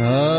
ah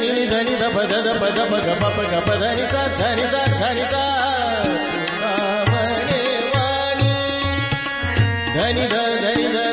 ధని ధని ద పద ద పద పగ పప గ పద ని స ధని धनि क धनि ధని धनि ధని ध।